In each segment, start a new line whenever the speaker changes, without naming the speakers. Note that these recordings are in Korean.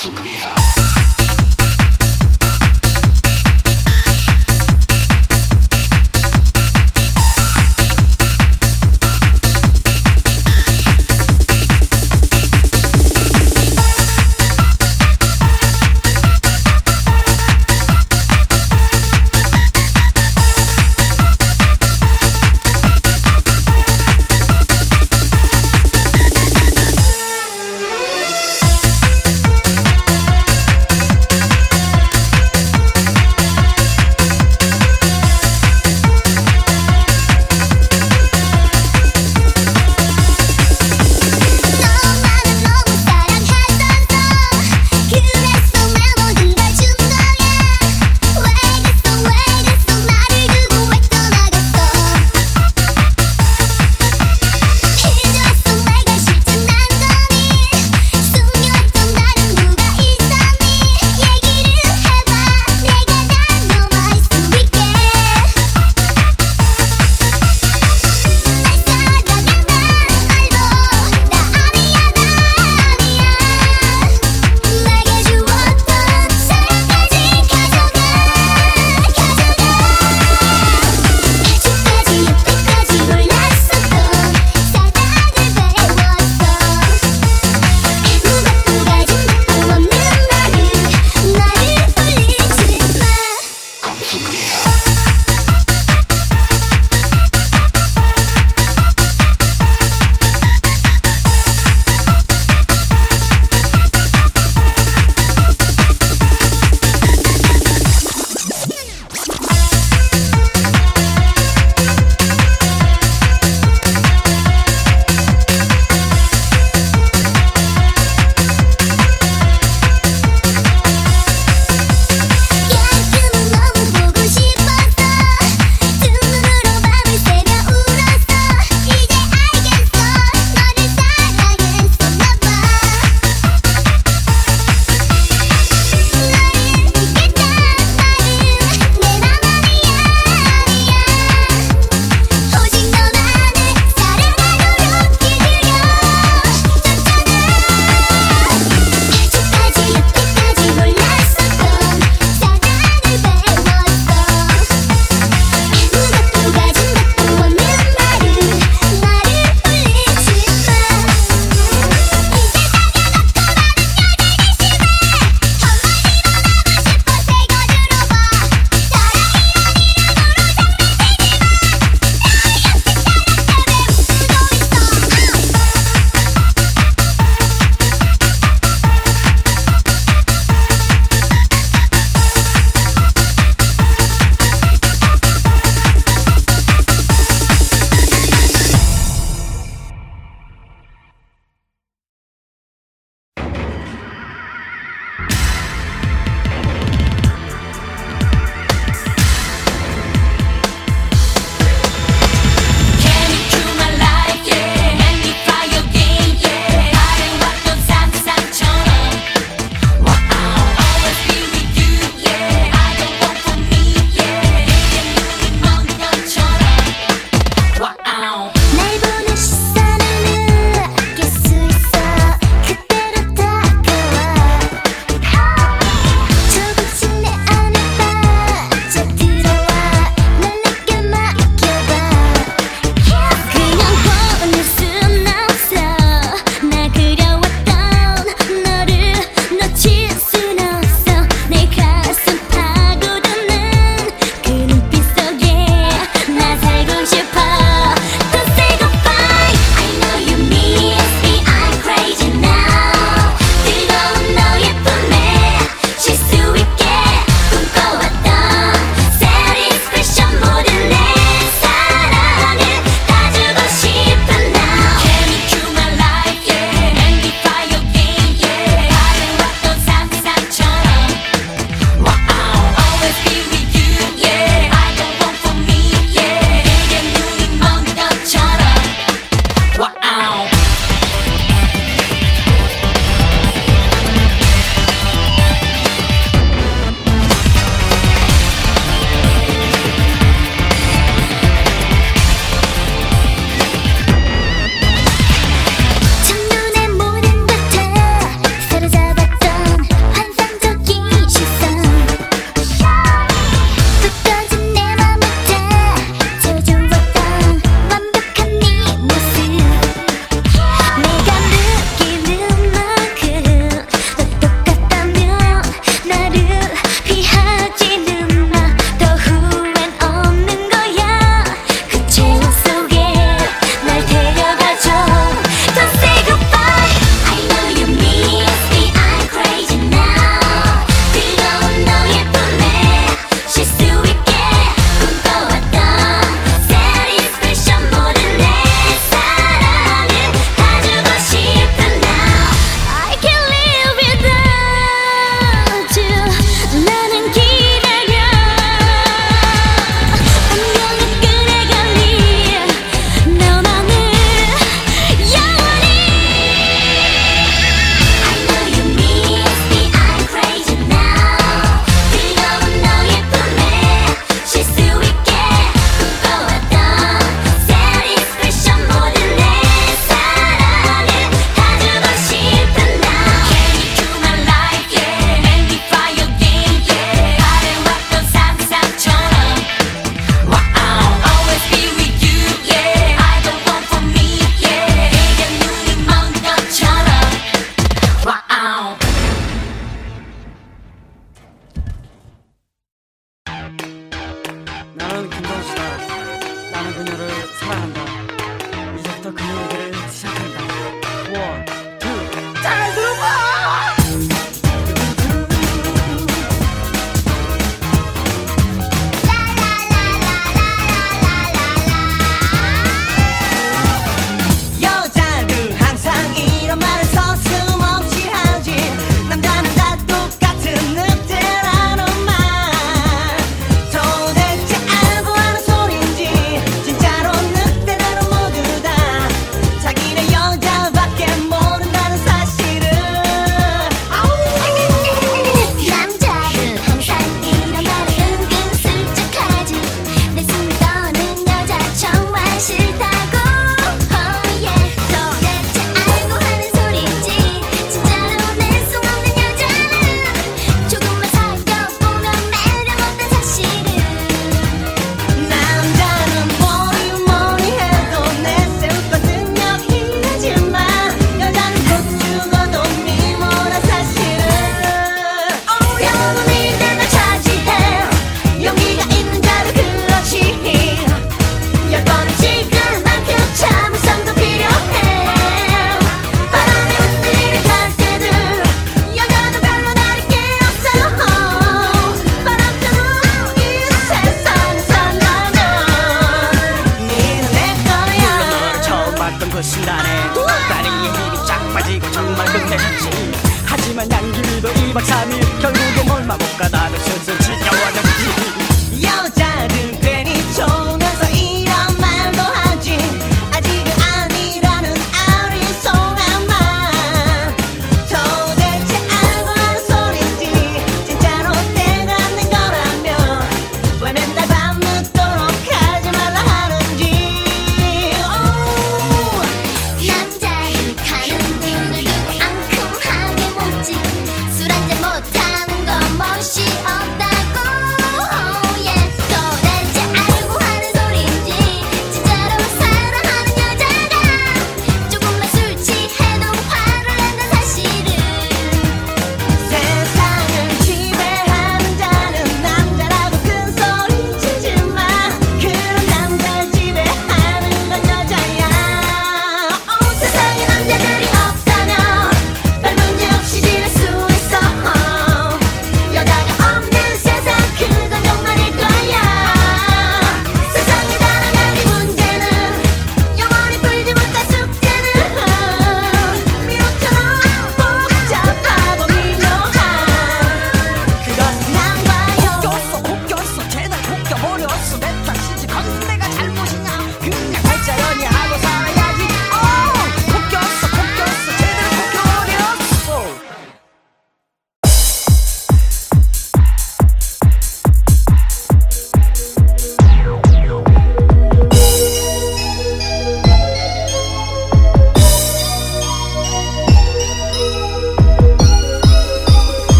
tu.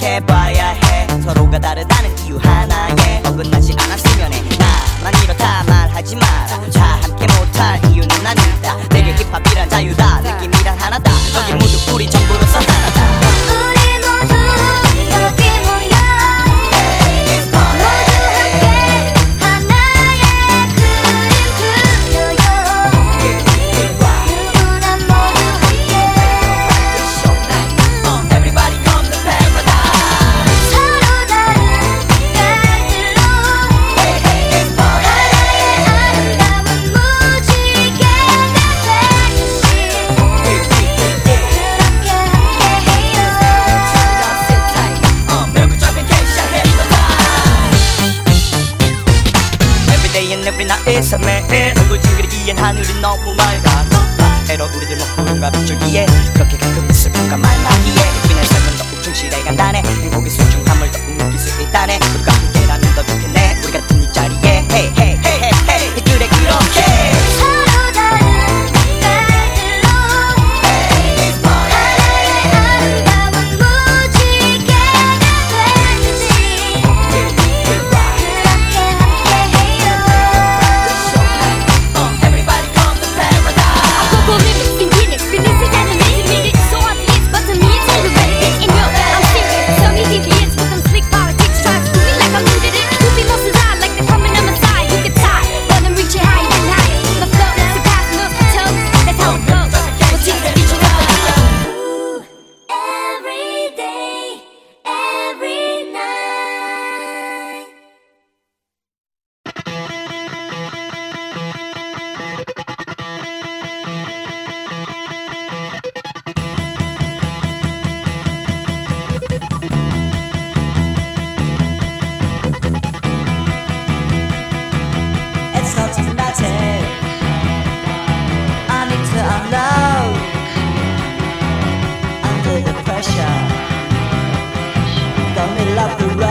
생각해봐야 해. 서로가 다르다는
你领导。pressure. Got me the a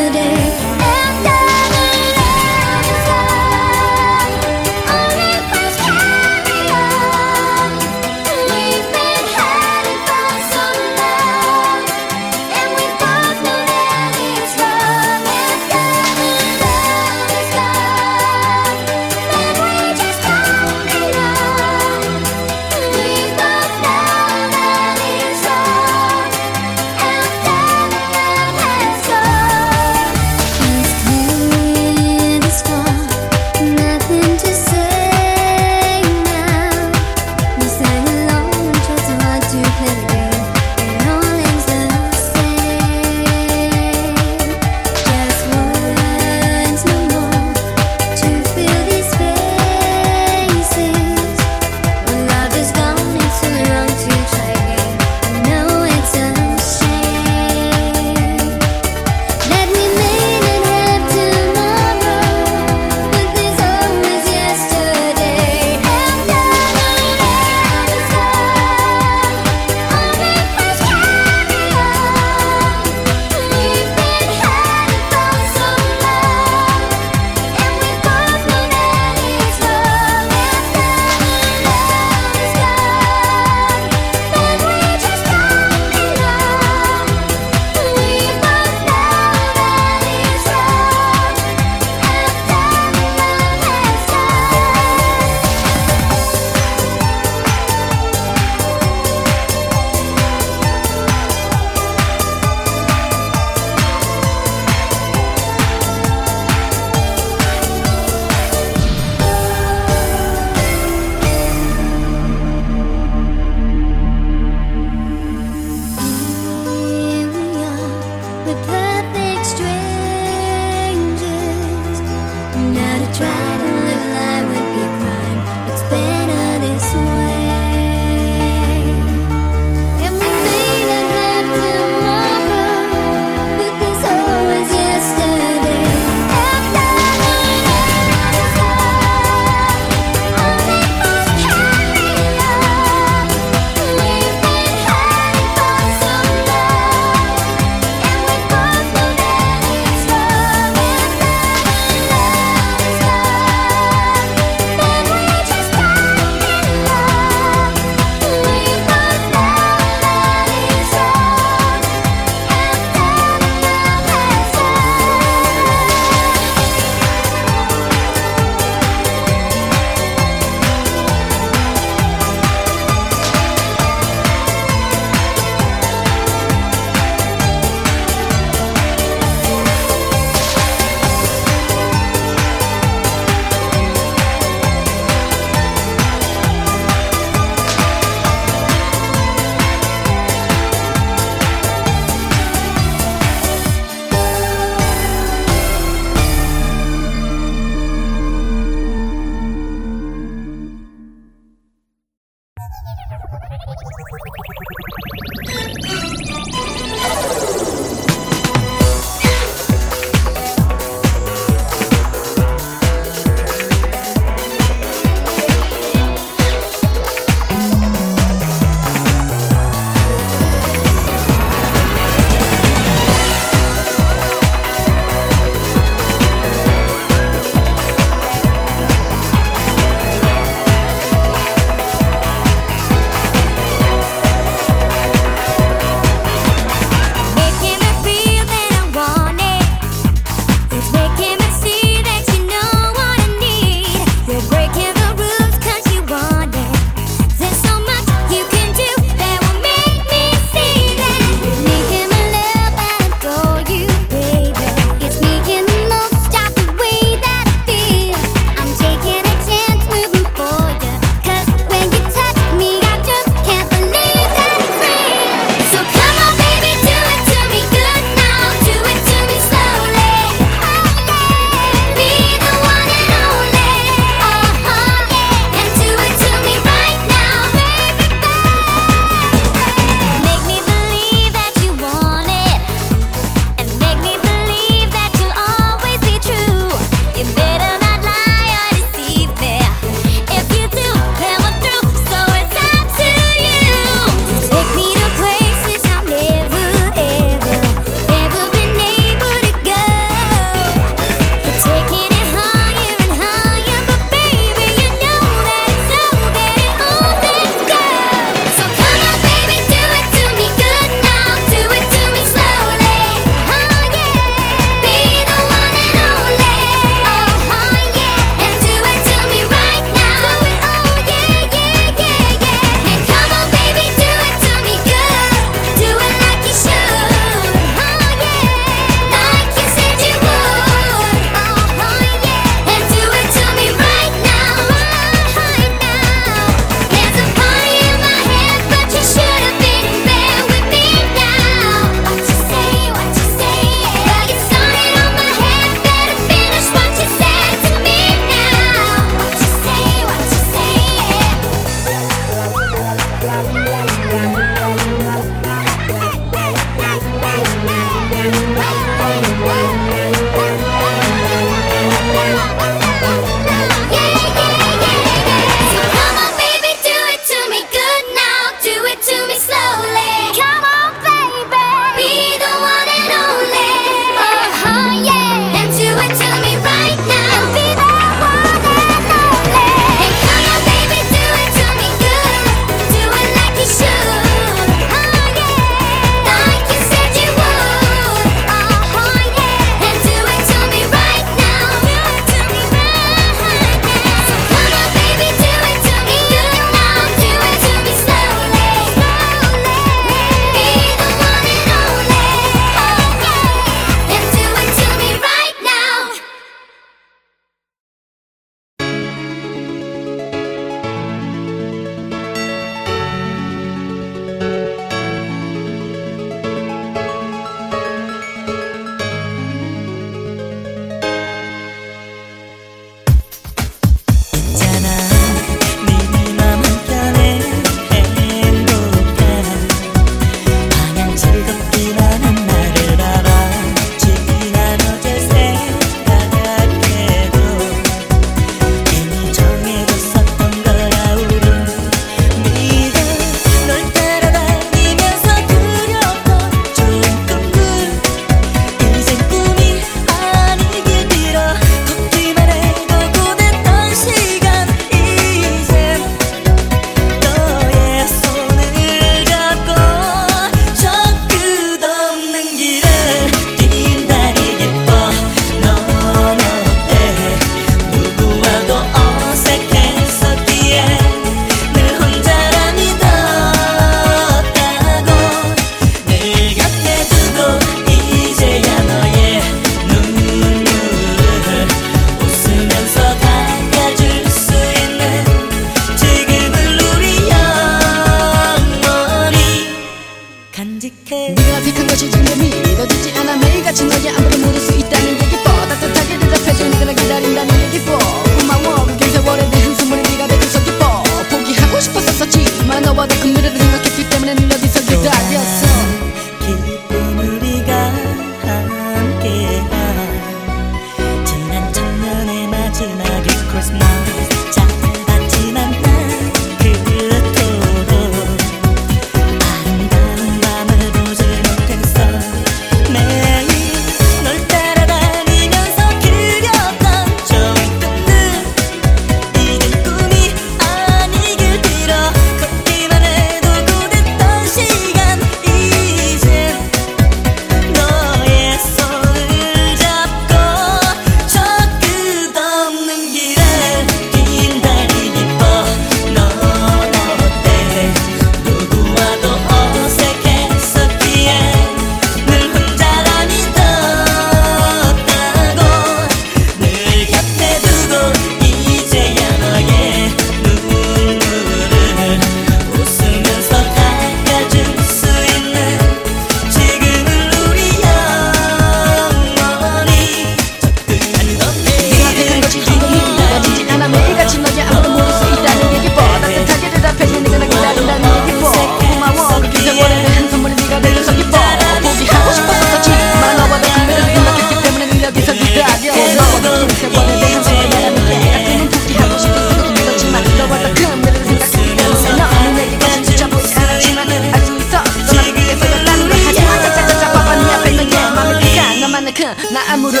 나 아무를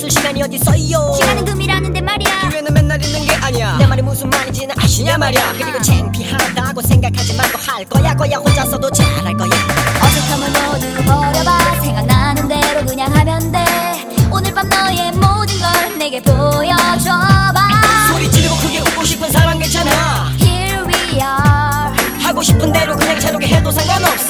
있을
시간이
어디있어요?
시간은
금이라는데 말이야.
기회는 맨날 있는 게 아니야. 내 말이 무슨 말인지는 아시냐 말이야. 그리고 아. 창피하다고 생각하지 말고 할 거야 거야. 혼자서도 잘할 거야.
어색함을 모두 버려봐. 생각나는 대로 그냥 하면 돼. 오늘 밤 너의 모든 걸 내게 보여줘봐.
소리 지르고 크게 웃고 싶은 사람 괜찮아?
Here we are.
하고 싶은 대로 그냥 자유게 해도 상관없어.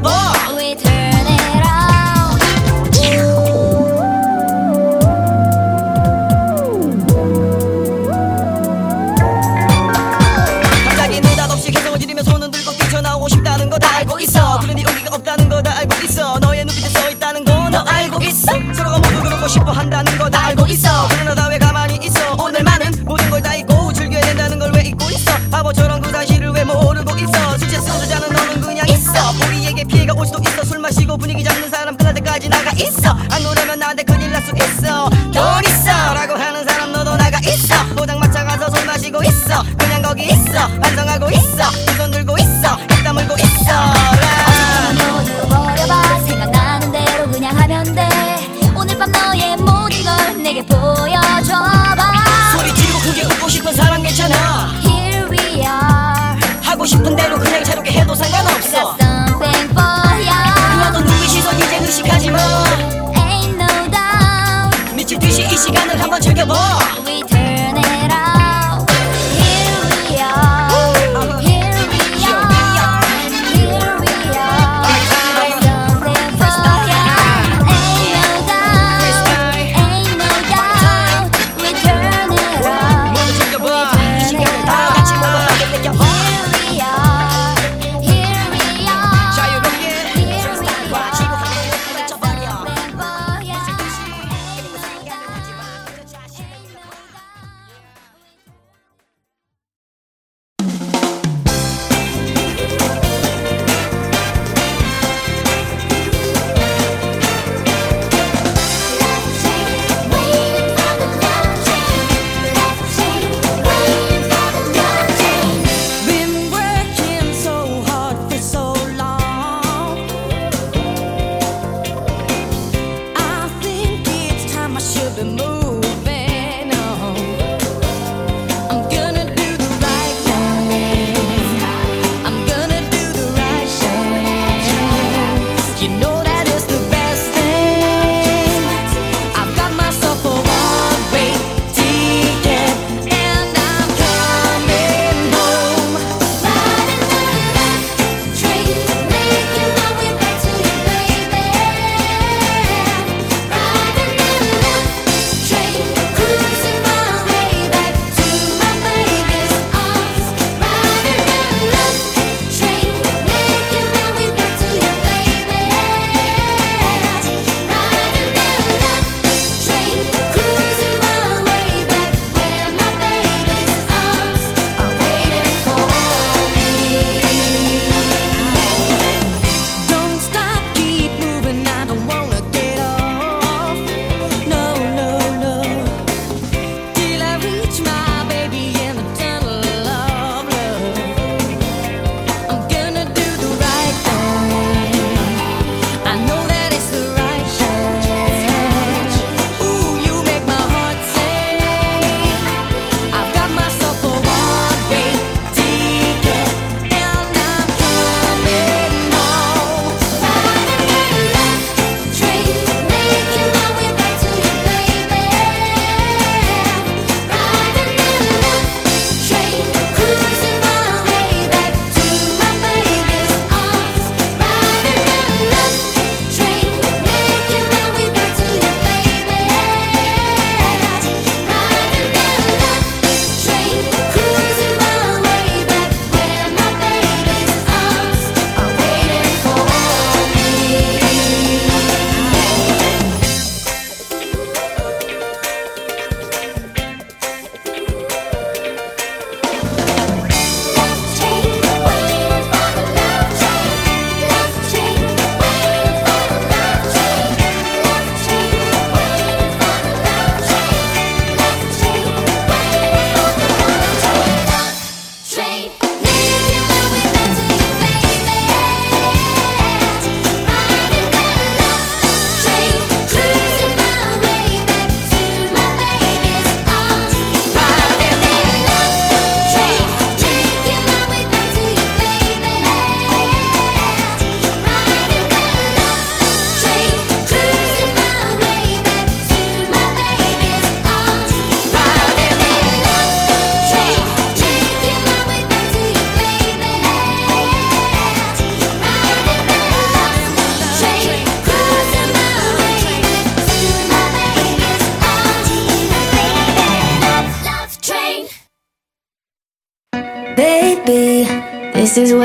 不。